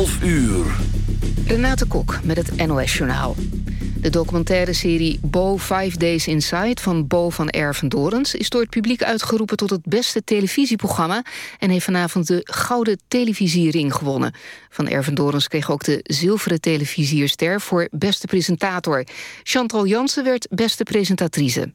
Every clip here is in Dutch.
12 uur. Renate Kok met het NOS Journaal. De documentaire serie Bo Five Days Inside van Bo van Ervendorens... is door het publiek uitgeroepen tot het beste televisieprogramma... en heeft vanavond de Gouden Televisiering gewonnen. Van Ervendorens kreeg ook de Zilveren Televisierster voor beste presentator. Chantal Jansen werd beste presentatrice.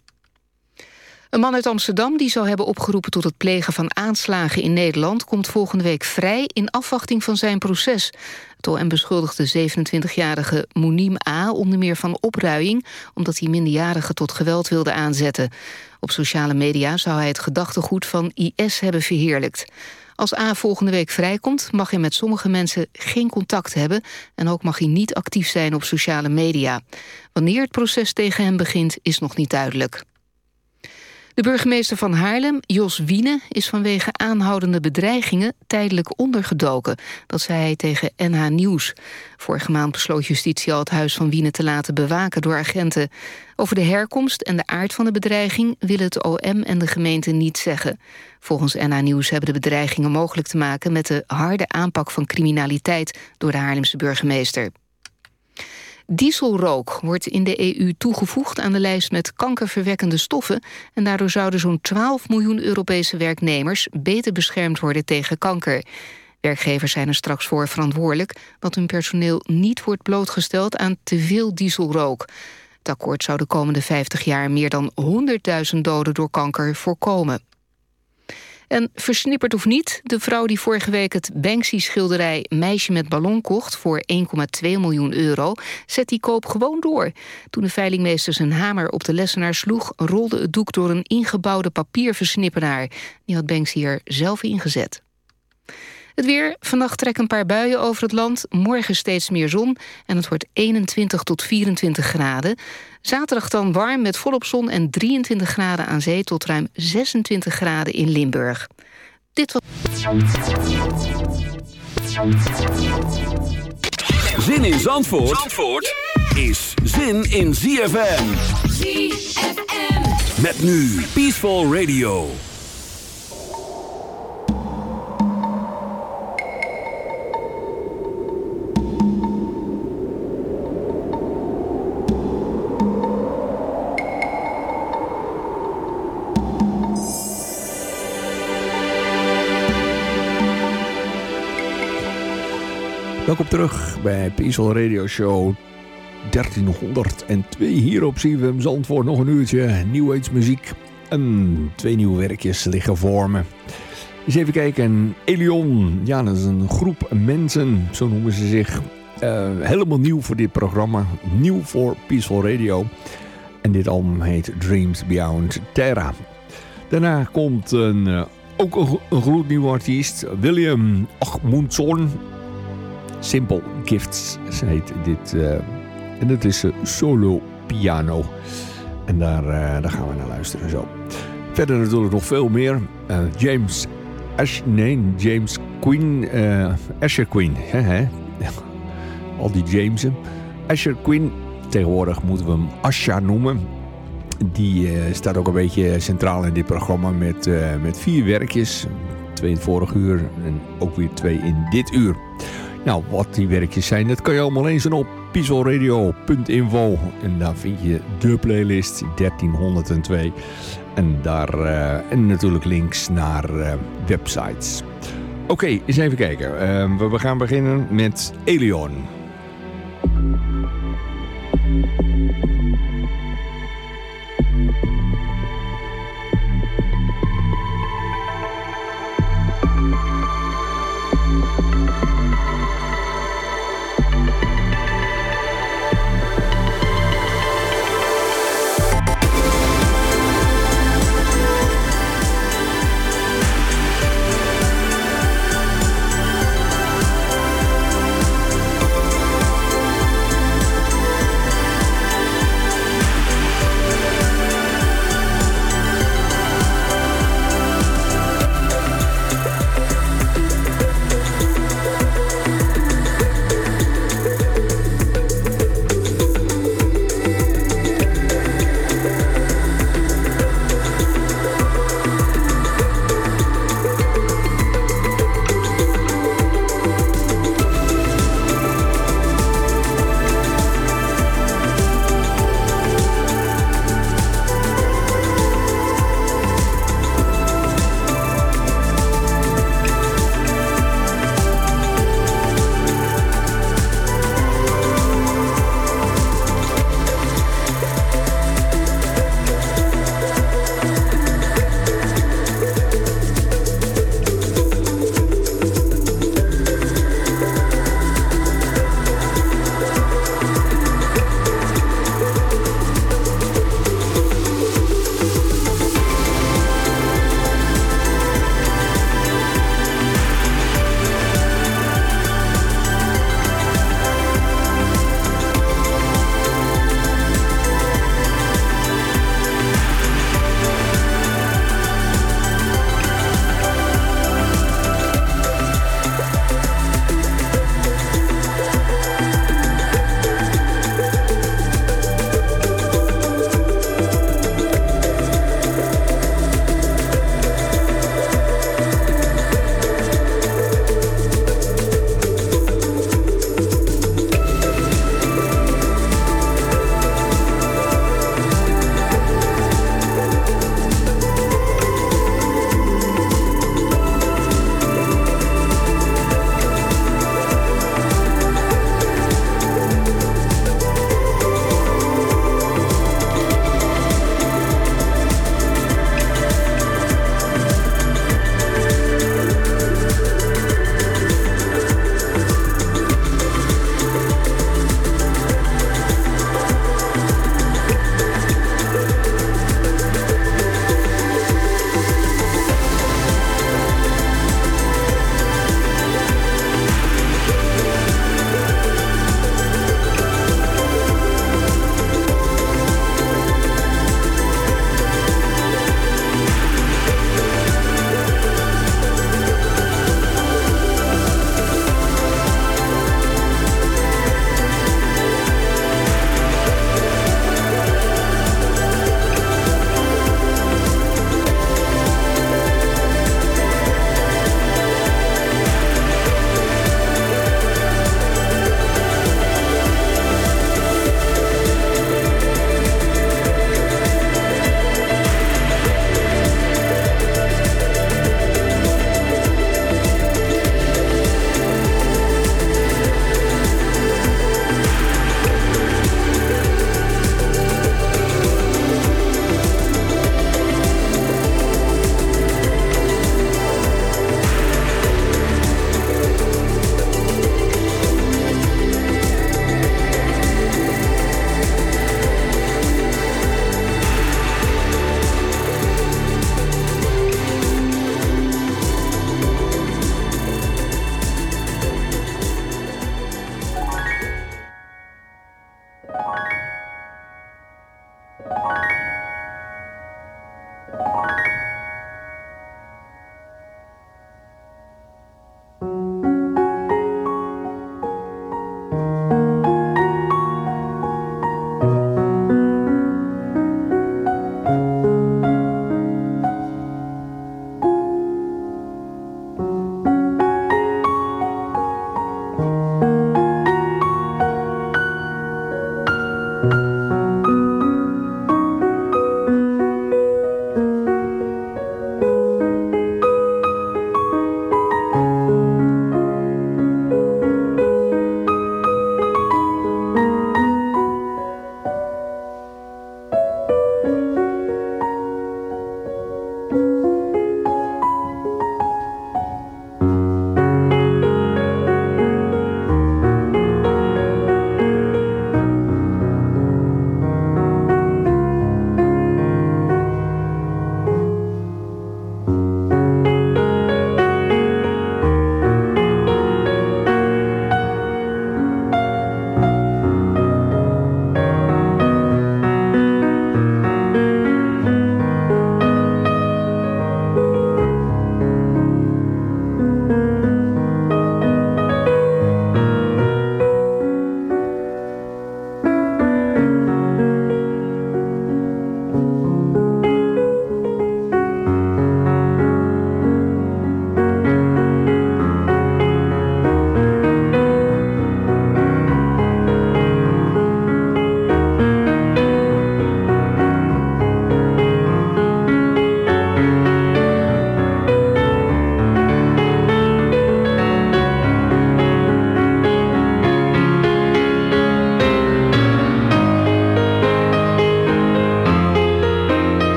Een man uit Amsterdam die zou hebben opgeroepen tot het plegen van aanslagen in Nederland komt volgende week vrij in afwachting van zijn proces. Het OM beschuldigde 27-jarige Moenim A. onder meer van opruiing omdat hij minderjarigen tot geweld wilde aanzetten. Op sociale media zou hij het gedachtegoed van IS hebben verheerlijkt. Als A volgende week vrijkomt, mag hij met sommige mensen geen contact hebben... en ook mag hij niet actief zijn op sociale media. Wanneer het proces tegen hem begint, is nog niet duidelijk. De burgemeester van Haarlem, Jos Wiene, is vanwege aanhoudende bedreigingen tijdelijk ondergedoken. Dat zei hij tegen NH Nieuws. Vorige maand besloot justitie al het huis van Wiene te laten bewaken door agenten. Over de herkomst en de aard van de bedreiging willen het OM en de gemeente niet zeggen. Volgens NH Nieuws hebben de bedreigingen mogelijk te maken met de harde aanpak van criminaliteit door de Haarlemse burgemeester. Dieselrook wordt in de EU toegevoegd aan de lijst met kankerverwekkende stoffen... en daardoor zouden zo'n 12 miljoen Europese werknemers... beter beschermd worden tegen kanker. Werkgevers zijn er straks voor verantwoordelijk... dat hun personeel niet wordt blootgesteld aan te veel dieselrook. Het akkoord zou de komende 50 jaar meer dan 100.000 doden door kanker voorkomen. En versnipperd of niet, de vrouw die vorige week het Banksy-schilderij Meisje met ballon kocht voor 1,2 miljoen euro, zet die koop gewoon door. Toen de veilingmeester zijn hamer op de lessenaar sloeg, rolde het doek door een ingebouwde papierversnipperaar. Die had Banksy er zelf ingezet. Het weer. Vannacht trekken een paar buien over het land. Morgen steeds meer zon. En het wordt 21 tot 24 graden. Zaterdag dan warm met volop zon en 23 graden aan zee... tot ruim 26 graden in Limburg. Dit was... Zin in Zandvoort, Zandvoort is zin in ZFM. ZFM. Met nu Peaceful Radio. Welkom terug bij Peaceful Radio Show 1302 hier op CWM Zandvoort. Nog een uurtje New Age muziek en twee nieuwe werkjes liggen voor me. Eens even kijken, Elion, ja dat is een groep mensen, zo noemen ze zich. Uh, helemaal nieuw voor dit programma, nieuw voor Peaceful Radio. En dit album heet Dreams Beyond Terra. Daarna komt een, uh, ook een, een gloednieuwe artiest, William Achmundson. Simple Gifts heet dit. Uh, en dat is uh, solo piano. En daar, uh, daar gaan we naar luisteren zo. Verder natuurlijk nog veel meer. James Ash, nee, James Queen, Asher Queen. Hè, hè? Al die Jamesen. Asher Queen, tegenwoordig moeten we hem Asha noemen. Die staat ook een beetje centraal in dit programma met, met vier werkjes. Twee in het vorige uur en ook weer twee in dit uur. Nou, wat die werkjes zijn, dat kan je allemaal lezen op pieselradio.info. En daar vind je de playlist 1302. En, daar, uh, en natuurlijk links naar uh, websites. Oké, eens even kijken. Uh, we gaan beginnen met Elion.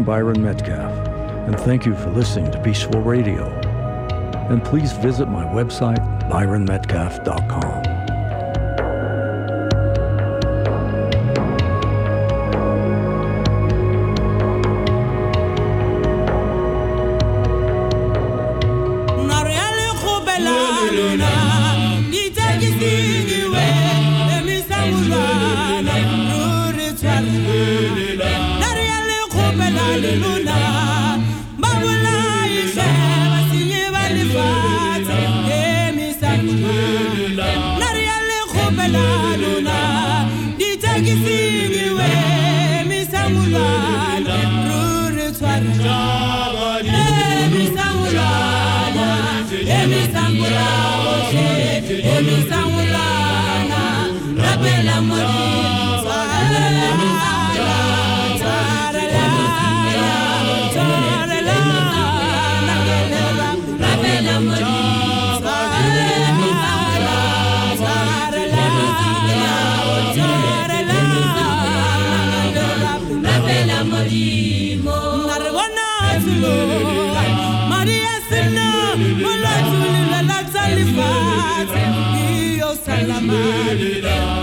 I'm Byron Metcalf, and thank you for listening to Peaceful Radio. And please visit my website, byronmetcalf.com.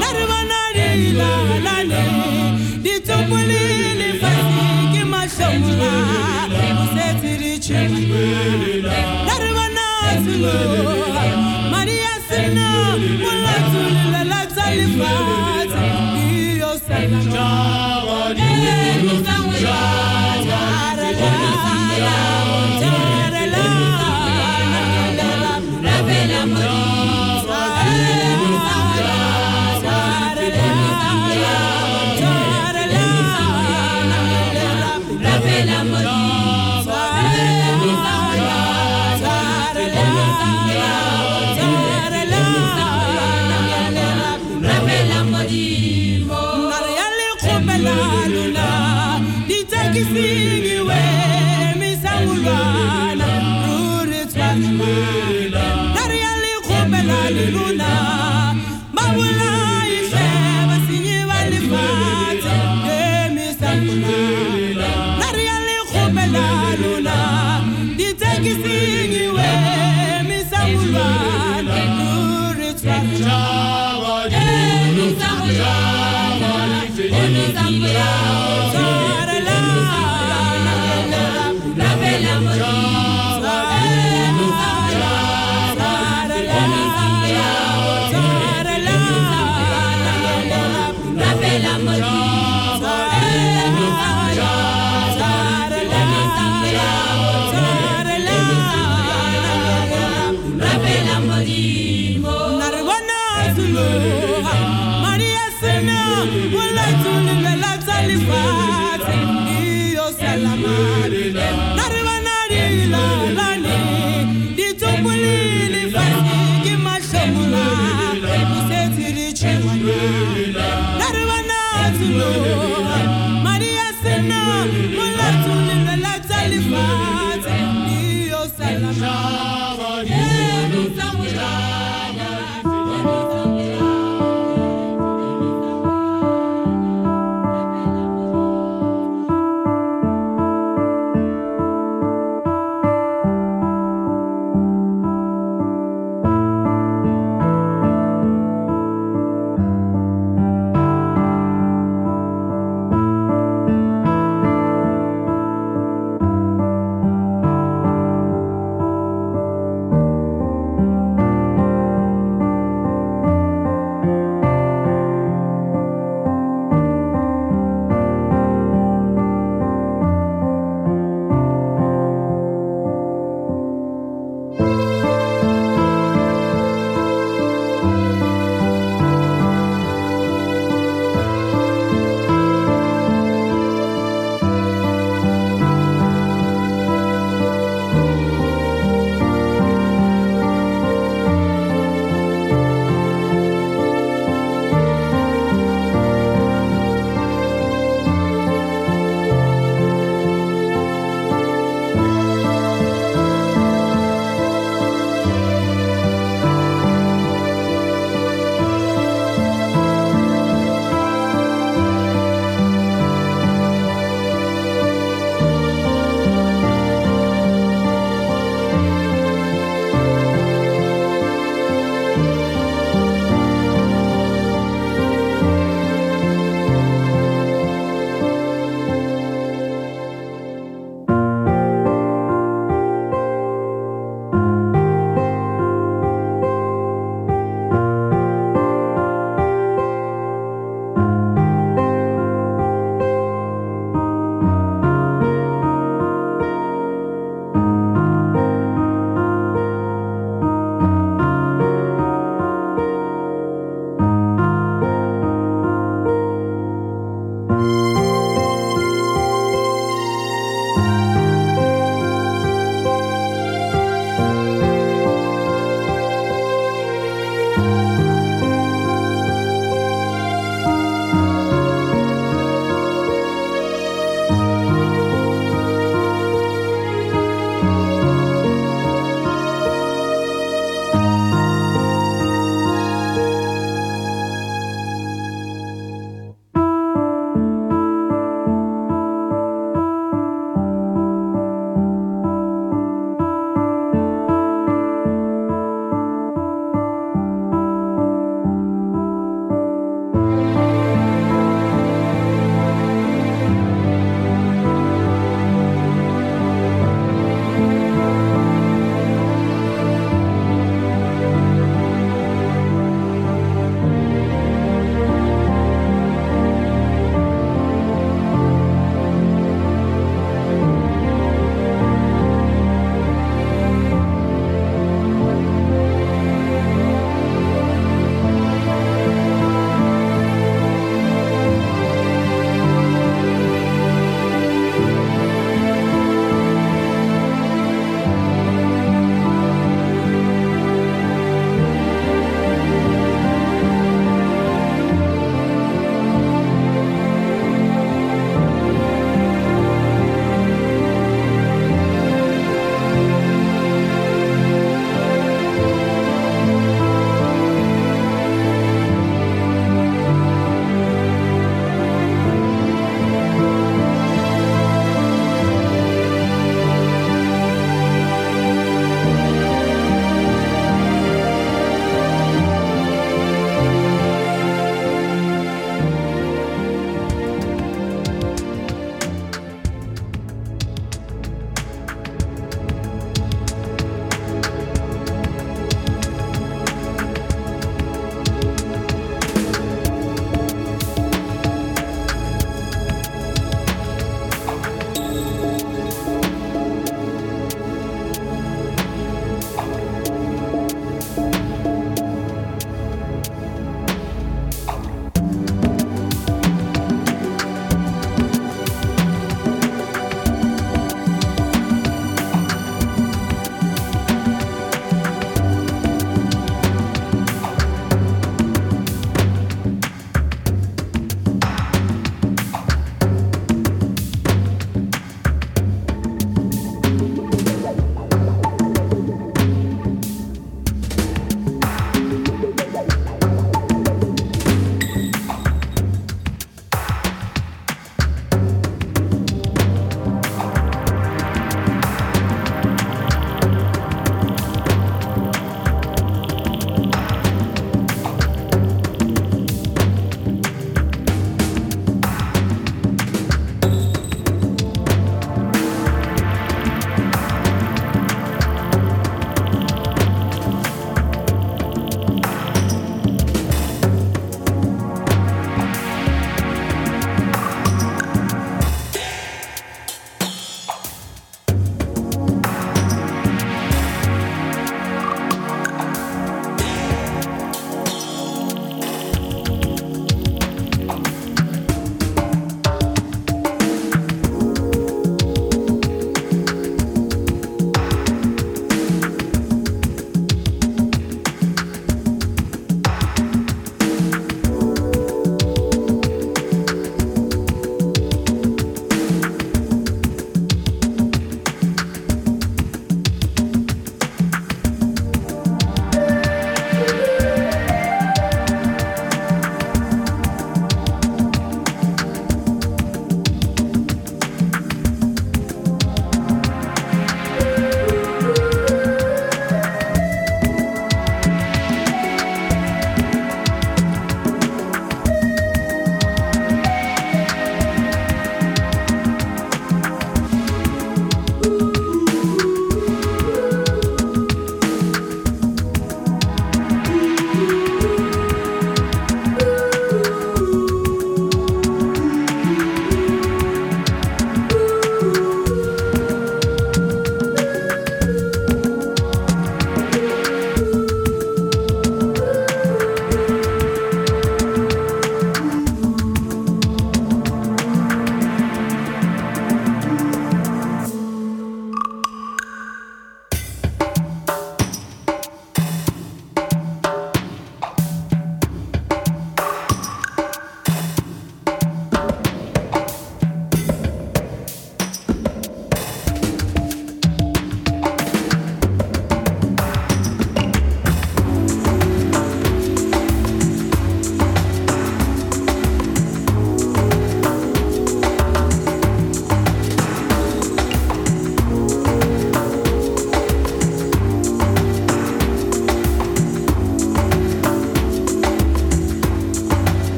Narvanarila, Ditopoli, Fasiki, Mashamula.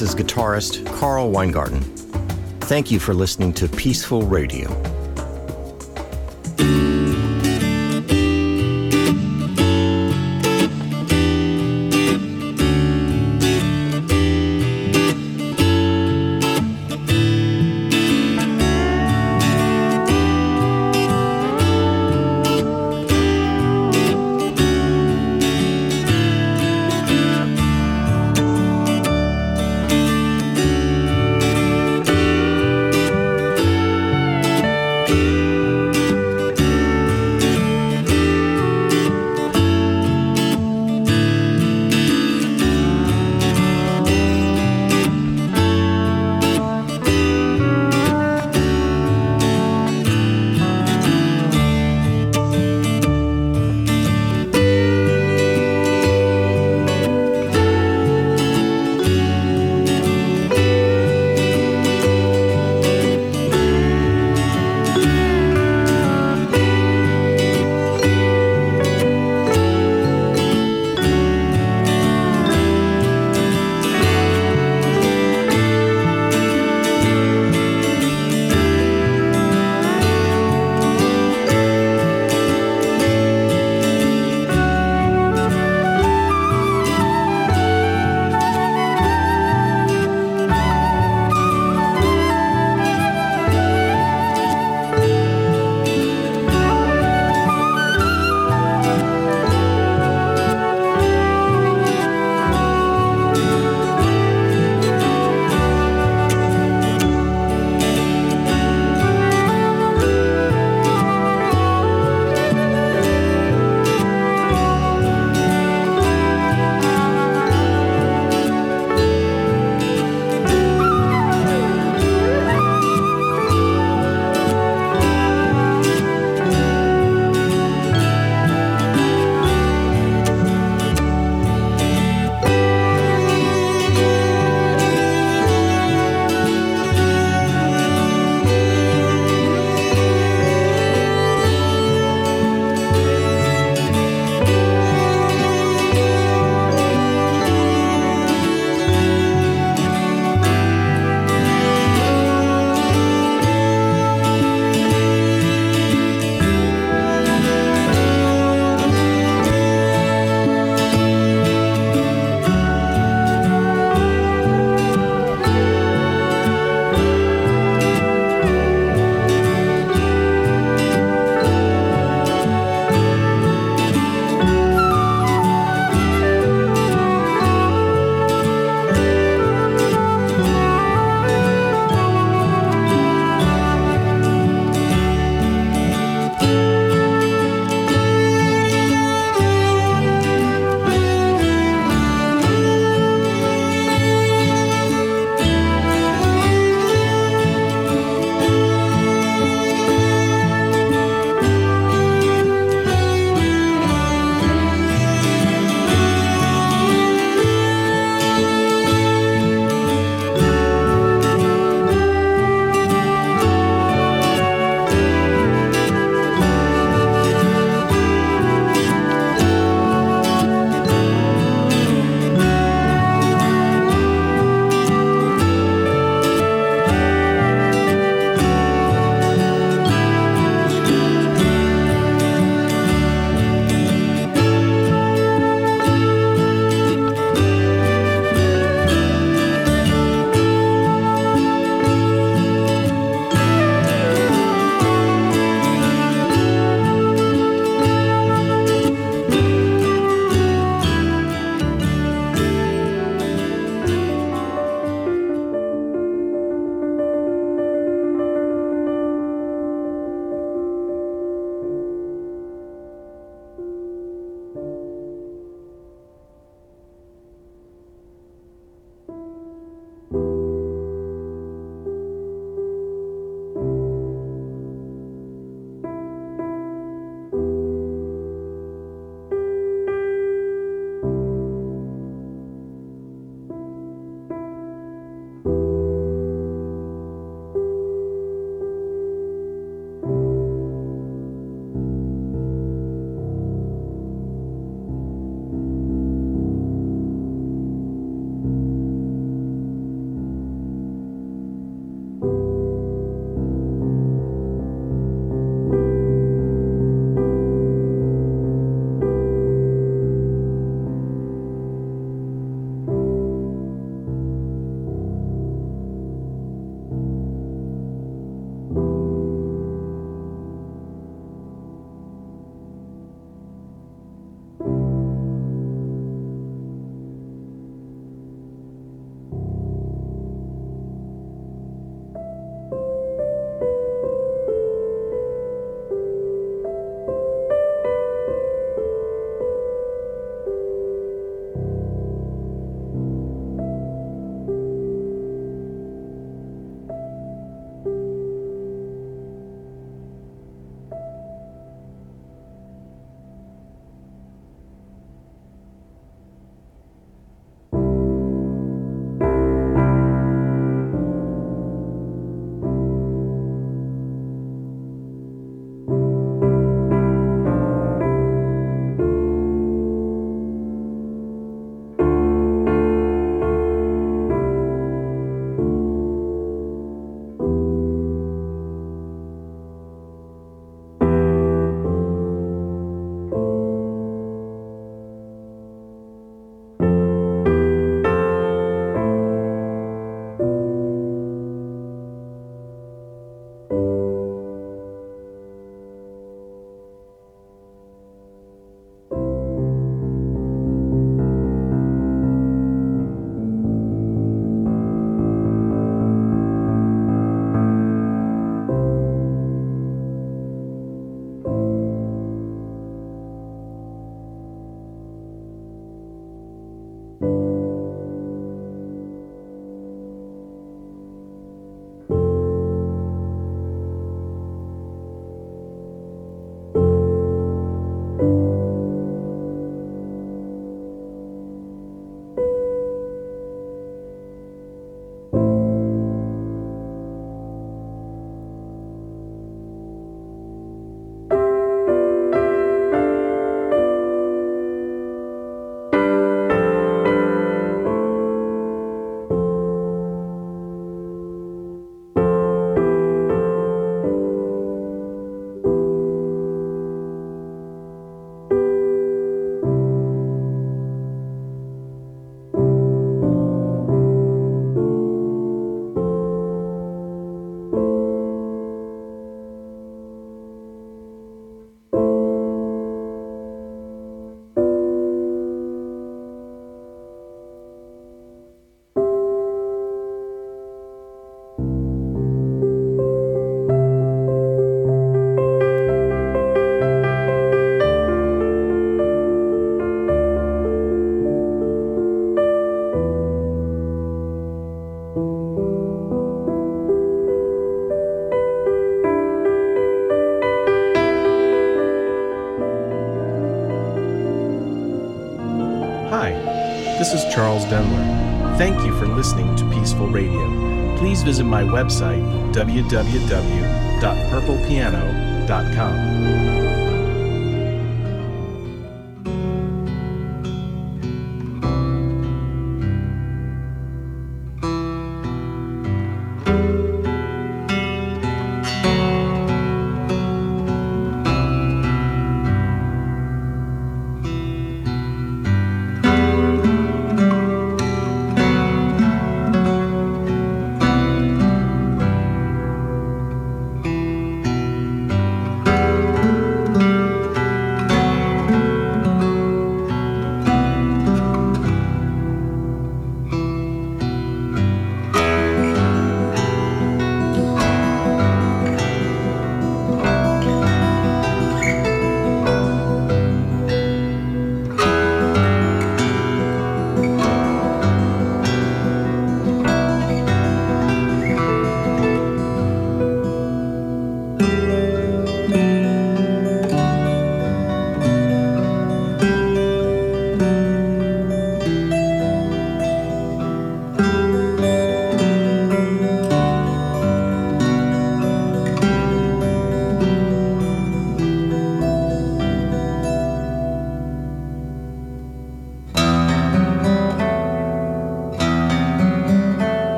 Is guitarist Carl Weingarten. Thank you for listening to Peaceful Radio. Listening to Peaceful Radio. Please visit my website, www.purplepiano.com.